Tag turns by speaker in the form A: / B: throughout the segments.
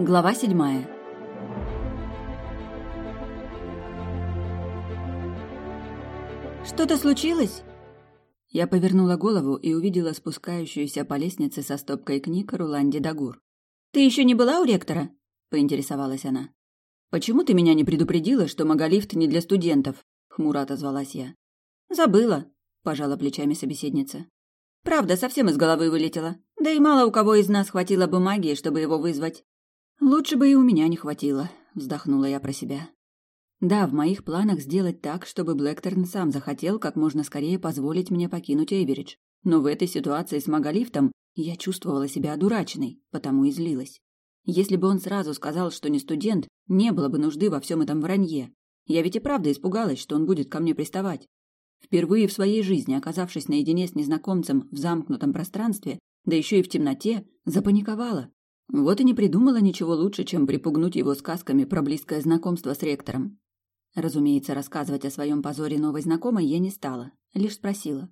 A: Глава седьмая. «Что-то случилось?» Я повернула голову и увидела спускающуюся по лестнице со стопкой книг Руланди Дагур. «Ты еще не была у ректора?» – поинтересовалась она. «Почему ты меня не предупредила, что маголифт не для студентов?» – хмуро отозвалась я. «Забыла», – пожала плечами собеседница. «Правда, совсем из головы вылетела. Да и мало у кого из нас хватило бы магии, чтобы его вызвать». «Лучше бы и у меня не хватило», – вздохнула я про себя. Да, в моих планах сделать так, чтобы Блэкторн сам захотел как можно скорее позволить мне покинуть Эйверидж. Но в этой ситуации с маголифтом я чувствовала себя одураченной, потому и злилась. Если бы он сразу сказал, что не студент, не было бы нужды во всем этом вранье. Я ведь и правда испугалась, что он будет ко мне приставать. Впервые в своей жизни, оказавшись наедине с незнакомцем в замкнутом пространстве, да еще и в темноте, запаниковала. Вот и не придумала ничего лучше, чем припугнуть его сказками про близкое знакомство с ректором. Разумеется, рассказывать о своем позоре новой знакомой я не стала, лишь спросила.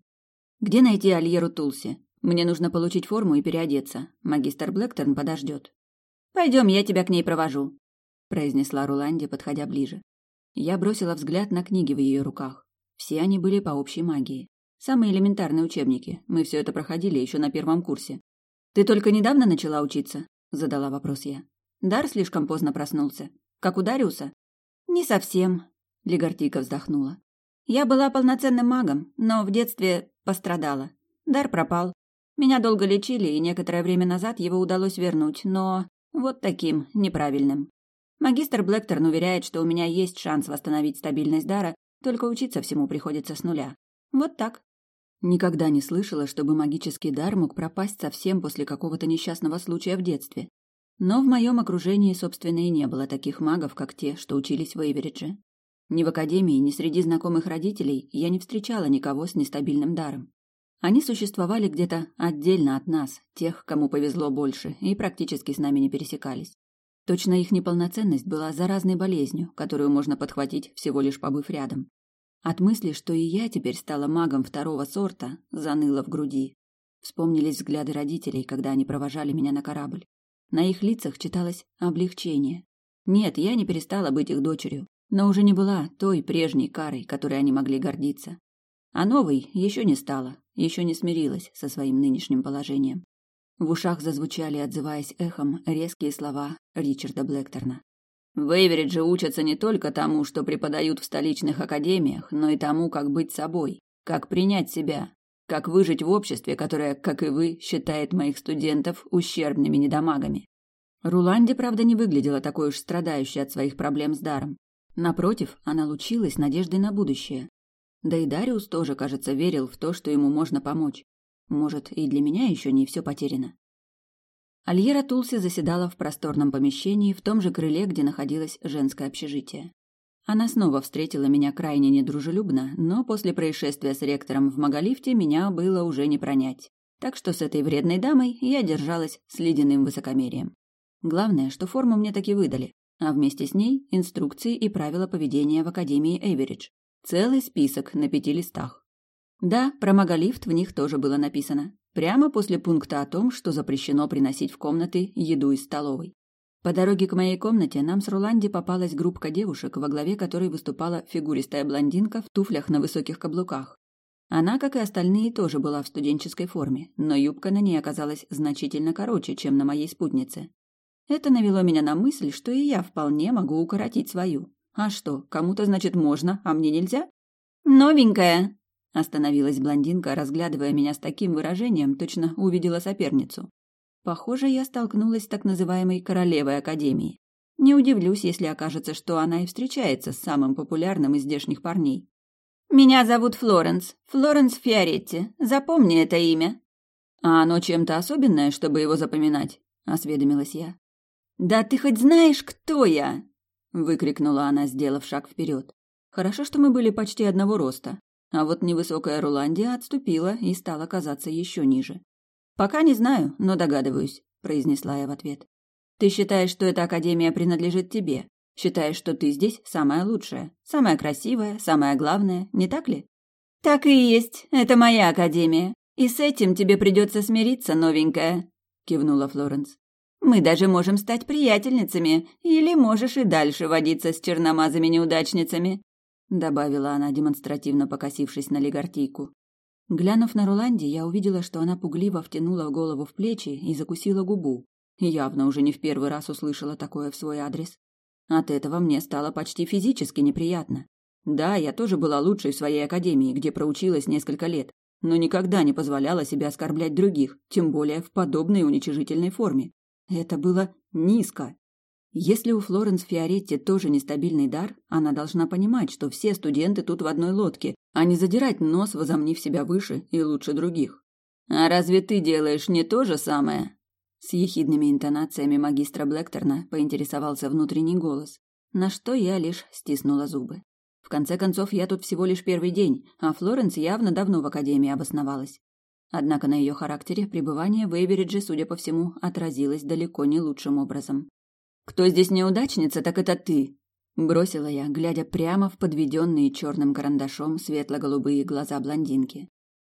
A: «Где найти Альеру Тулси? Мне нужно получить форму и переодеться. Магистр Блэкторн подождет». «Пойдем, я тебя к ней провожу», — произнесла Руланди, подходя ближе. Я бросила взгляд на книги в ее руках. Все они были по общей магии. Самые элементарные учебники. Мы все это проходили еще на первом курсе. «Ты только недавно начала учиться?» — задала вопрос я. «Дар слишком поздно проснулся. Как у Дариуса?» «Не совсем», — Легортика вздохнула. «Я была полноценным магом, но в детстве пострадала. Дар пропал. Меня долго лечили, и некоторое время назад его удалось вернуть, но вот таким, неправильным. Магистр Блэкторн уверяет, что у меня есть шанс восстановить стабильность дара, только учиться всему приходится с нуля. Вот так. Никогда не слышала, чтобы магический дар мог пропасть совсем после какого-то несчастного случая в детстве. Но в моем окружении, собственно, и не было таких магов, как те, что учились в Эйверидже. Ни в академии, ни среди знакомых родителей я не встречала никого с нестабильным даром. Они существовали где-то отдельно от нас, тех, кому повезло больше, и практически с нами не пересекались. Точно их неполноценность была заразной болезнью, которую можно подхватить, всего лишь побыв рядом. От мысли, что и я теперь стала магом второго сорта, заныло в груди. Вспомнились взгляды родителей, когда они провожали меня на корабль. На их лицах читалось облегчение. Нет, я не перестала быть их дочерью, но уже не была той прежней карой, которой они могли гордиться. А новой еще не стала, еще не смирилась со своим нынешним положением. В ушах зазвучали, отзываясь эхом, резкие слова Ричарда Блэкторна. В Эйверидже учатся не только тому, что преподают в столичных академиях, но и тому, как быть собой, как принять себя, как выжить в обществе, которое, как и вы, считает моих студентов ущербными недомагами. Руланди, правда, не выглядела такой уж страдающей от своих проблем с даром. Напротив, она лучилась надеждой на будущее. Да и Дариус тоже, кажется, верил в то, что ему можно помочь. Может, и для меня еще не все потеряно. Альера Тулси заседала в просторном помещении в том же крыле, где находилось женское общежитие. Она снова встретила меня крайне недружелюбно, но после происшествия с ректором в Маголифте меня было уже не пронять. Так что с этой вредной дамой я держалась с ледяным высокомерием. Главное, что форму мне таки выдали, а вместе с ней инструкции и правила поведения в Академии Эйверидж. Целый список на пяти листах. Да, про Маголифт в них тоже было написано. Прямо после пункта о том, что запрещено приносить в комнаты еду из столовой. По дороге к моей комнате нам с Руланди попалась группка девушек, во главе которой выступала фигуристая блондинка в туфлях на высоких каблуках. Она, как и остальные, тоже была в студенческой форме, но юбка на ней оказалась значительно короче, чем на моей спутнице. Это навело меня на мысль, что и я вполне могу укоротить свою. А что, кому-то, значит, можно, а мне нельзя? «Новенькая!» – остановилась блондинка, разглядывая меня с таким выражением, точно увидела соперницу. Похоже, я столкнулась с так называемой королевой академии. Не удивлюсь, если окажется, что она и встречается с самым популярным из здешних парней. «Меня зовут Флоренс. Флоренс Фиоретти. Запомни это имя». «А оно чем-то особенное, чтобы его запоминать?» – осведомилась я. «Да ты хоть знаешь, кто я?» – выкрикнула она, сделав шаг вперед. Хорошо, что мы были почти одного роста, а вот невысокая Руландия отступила и стала казаться еще ниже. «Пока не знаю, но догадываюсь», – произнесла я в ответ. «Ты считаешь, что эта академия принадлежит тебе? Считаешь, что ты здесь самая лучшая, самая красивая, самая главная, не так ли?» «Так и есть. Это моя академия. И с этим тебе придется смириться, новенькая», – кивнула Флоренс. Мы даже можем стать приятельницами, или можешь и дальше водиться с черномазами-неудачницами», добавила она, демонстративно покосившись на легартийку. Глянув на Руланди, я увидела, что она пугливо втянула голову в плечи и закусила губу. Явно уже не в первый раз услышала такое в свой адрес. От этого мне стало почти физически неприятно. Да, я тоже была лучшей в своей академии, где проучилась несколько лет, но никогда не позволяла себе оскорблять других, тем более в подобной уничижительной форме. Это было низко. Если у Флоренс Фиоретти тоже нестабильный дар, она должна понимать, что все студенты тут в одной лодке, а не задирать нос, возомнив себя выше и лучше других. «А разве ты делаешь не то же самое?» С ехидными интонациями магистра Блэкторна поинтересовался внутренний голос, на что я лишь стиснула зубы. В конце концов, я тут всего лишь первый день, а Флоренс явно давно в академии обосновалась. Однако на ее характере пребывание в Эйверидже, судя по всему, отразилось далеко не лучшим образом. «Кто здесь неудачница, так это ты!» Бросила я, глядя прямо в подведенные черным карандашом светло-голубые глаза блондинки.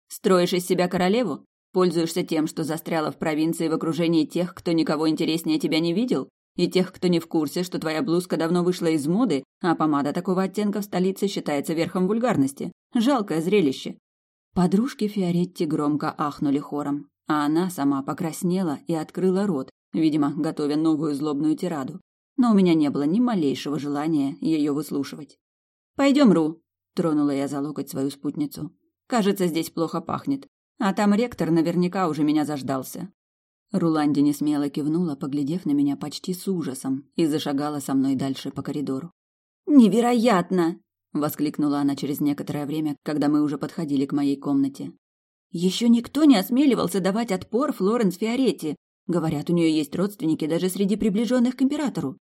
A: «Строишь из себя королеву? Пользуешься тем, что застряла в провинции в окружении тех, кто никого интереснее тебя не видел? И тех, кто не в курсе, что твоя блузка давно вышла из моды, а помада такого оттенка в столице считается верхом вульгарности? Жалкое зрелище!» Подружки Фиоретти громко ахнули хором, а она сама покраснела и открыла рот, видимо, готовя новую злобную тираду. Но у меня не было ни малейшего желания ее выслушивать. «Пойдем, Ру», — тронула я за локоть свою спутницу. «Кажется, здесь плохо пахнет. А там ректор наверняка уже меня заждался». Руланди несмело кивнула, поглядев на меня почти с ужасом, и зашагала со мной дальше по коридору. «Невероятно!» — воскликнула она через некоторое время, когда мы уже подходили к моей комнате. «Еще никто не осмеливался давать отпор Флоренс Фиоретти. Говорят, у нее есть родственники даже среди приближенных к императору.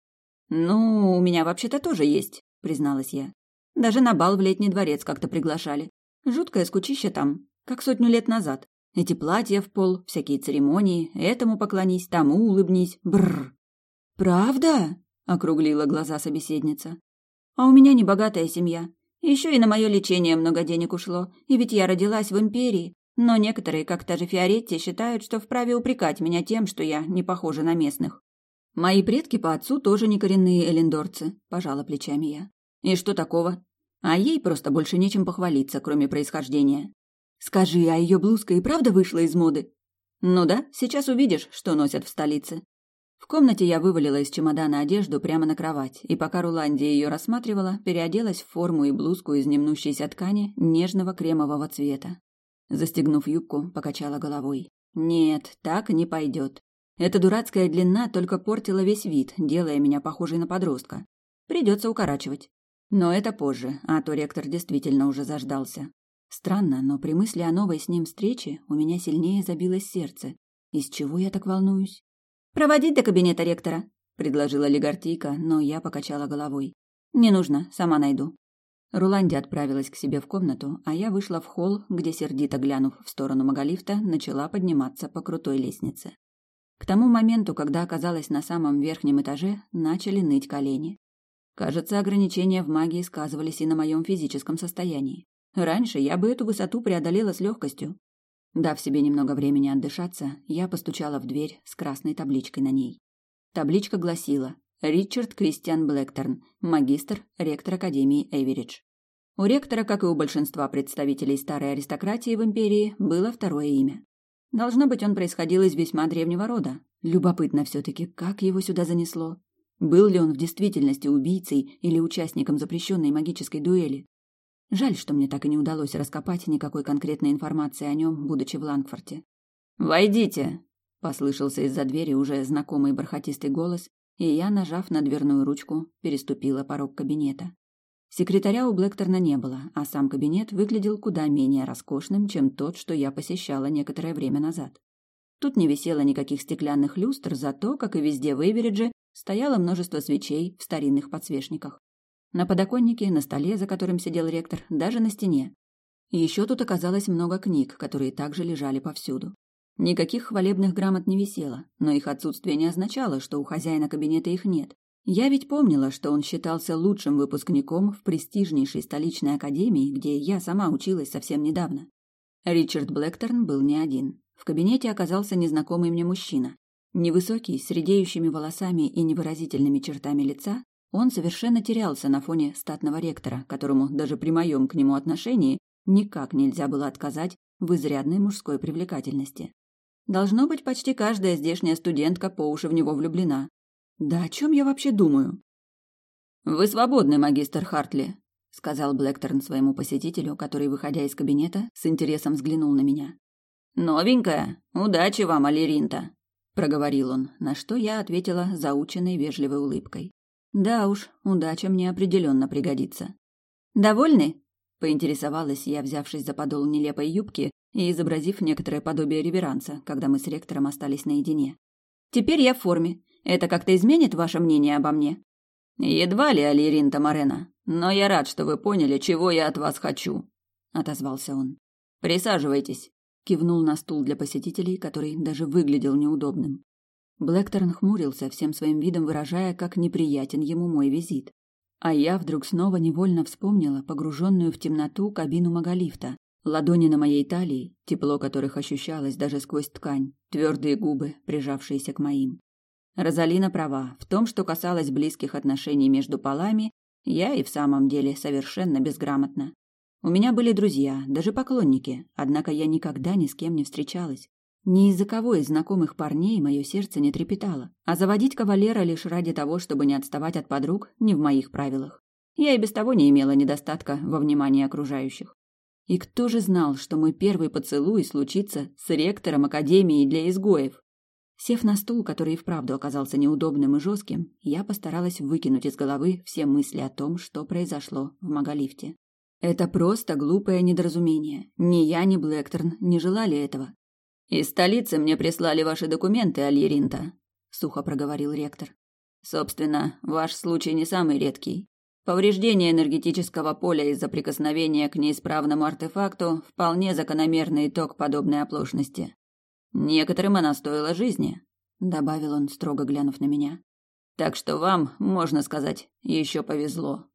A: Ну, у меня вообще-то тоже есть, призналась я. Даже на бал в летний дворец как-то приглашали. Жуткое скучище там, как сотню лет назад. Эти платья в пол, всякие церемонии, этому поклонись, тому улыбнись. Бррр. Правда? округлила глаза собеседница. А у меня небогатая семья. Еще и на мое лечение много денег ушло, и ведь я родилась в империи, но некоторые, как та же Фиоретти, считают, что вправе упрекать меня тем, что я не похожа на местных. Мои предки по отцу тоже не коренные элендорцы, пожала плечами я. И что такого? А ей просто больше нечем похвалиться, кроме происхождения. Скажи, а ее блузка и правда вышла из моды? Ну да, сейчас увидишь, что носят в столице. В комнате я вывалила из чемодана одежду прямо на кровать, и пока Руландия ее рассматривала, переоделась в форму и блузку из немнущейся ткани нежного кремового цвета. Застегнув юбку, покачала головой. Нет, так не пойдет. Эта дурацкая длина только портила весь вид, делая меня похожей на подростка. Придется укорачивать. Но это позже, а то ректор действительно уже заждался. Странно, но при мысли о новой с ним встрече у меня сильнее забилось сердце. Из чего я так волнуюсь? «Проводить до кабинета ректора», — предложила Легартийка, но я покачала головой. «Не нужно, сама найду». Руланди отправилась к себе в комнату, а я вышла в холл, где, сердито глянув в сторону Магалифта, начала подниматься по крутой лестнице. К тому моменту, когда оказалась на самом верхнем этаже, начали ныть колени. Кажется, ограничения в магии сказывались и на моем физическом состоянии. Раньше я бы эту высоту преодолела с легкостью. Дав себе немного времени отдышаться, я постучала в дверь с красной табличкой на ней. Табличка гласила Ричард Кристиан Блэкторн, магистр, ректор Академии Эверидж. У ректора, как и у большинства представителей старой аристократии в империи, было второе имя. Должно быть, он происходил из весьма древнего рода. Любопытно все-таки, как его сюда занесло. Был ли он в действительности убийцей или участником запрещенной магической дуэли? Жаль, что мне так и не удалось раскопать никакой конкретной информации о нем, будучи в Лангфорте. «Войдите!» – послышался из-за двери уже знакомый бархатистый голос, и я, нажав на дверную ручку, переступила порог кабинета. Секретаря у Блэкторна не было, а сам кабинет выглядел куда менее роскошным, чем тот, что я посещала некоторое время назад. Тут не висело никаких стеклянных люстр, зато, как и везде в Эверидже, стояло множество свечей в старинных подсвечниках. На подоконнике, на столе, за которым сидел ректор, даже на стене. Еще тут оказалось много книг, которые также лежали повсюду. Никаких хвалебных грамот не висело, но их отсутствие не означало, что у хозяина кабинета их нет. Я ведь помнила, что он считался лучшим выпускником в престижнейшей столичной академии, где я сама училась совсем недавно. Ричард Блэкторн был не один. В кабинете оказался незнакомый мне мужчина. Невысокий, с редеющими волосами и невыразительными чертами лица, он совершенно терялся на фоне статного ректора, которому даже при моем к нему отношении никак нельзя было отказать в изрядной мужской привлекательности. Должно быть, почти каждая здешняя студентка по уши в него влюблена. Да о чем я вообще думаю? «Вы свободны, магистр Хартли», — сказал Блэкторн своему посетителю, который, выходя из кабинета, с интересом взглянул на меня. «Новенькая? Удачи вам, Алиринта!» — проговорил он, на что я ответила заученной вежливой улыбкой. «Да уж, удача мне определенно пригодится». «Довольны?» — поинтересовалась я, взявшись за подол нелепой юбки и изобразив некоторое подобие реверанса, когда мы с ректором остались наедине. «Теперь я в форме. Это как-то изменит ваше мнение обо мне?» «Едва ли, Алирин Тамарена, но я рад, что вы поняли, чего я от вас хочу», — отозвался он. «Присаживайтесь», — кивнул на стул для посетителей, который даже выглядел неудобным. Блэкторн хмурился, всем своим видом выражая, как неприятен ему мой визит. А я вдруг снова невольно вспомнила погруженную в темноту кабину маголифта, ладони на моей талии, тепло которых ощущалось даже сквозь ткань, твердые губы, прижавшиеся к моим. Розалина права. В том, что касалось близких отношений между полами, я и в самом деле совершенно безграмотна. У меня были друзья, даже поклонники, однако я никогда ни с кем не встречалась. Ни из-за кого из знакомых парней мое сердце не трепетало, а заводить кавалера лишь ради того, чтобы не отставать от подруг, не в моих правилах. Я и без того не имела недостатка во внимании окружающих. И кто же знал, что мой первый поцелуй случится с ректором Академии для изгоев? Сев на стул, который и вправду оказался неудобным и жестким, я постаралась выкинуть из головы все мысли о том, что произошло в Маголифте. Это просто глупое недоразумение. Ни я, ни Блэкторн не желали этого. «Из столицы мне прислали ваши документы, Альеринта», — сухо проговорил ректор. «Собственно, ваш случай не самый редкий. Повреждение энергетического поля из-за прикосновения к неисправному артефакту – вполне закономерный итог подобной оплошности. Некоторым она стоила жизни, добавил он, строго глянув на меня. Так что вам, можно сказать, еще повезло.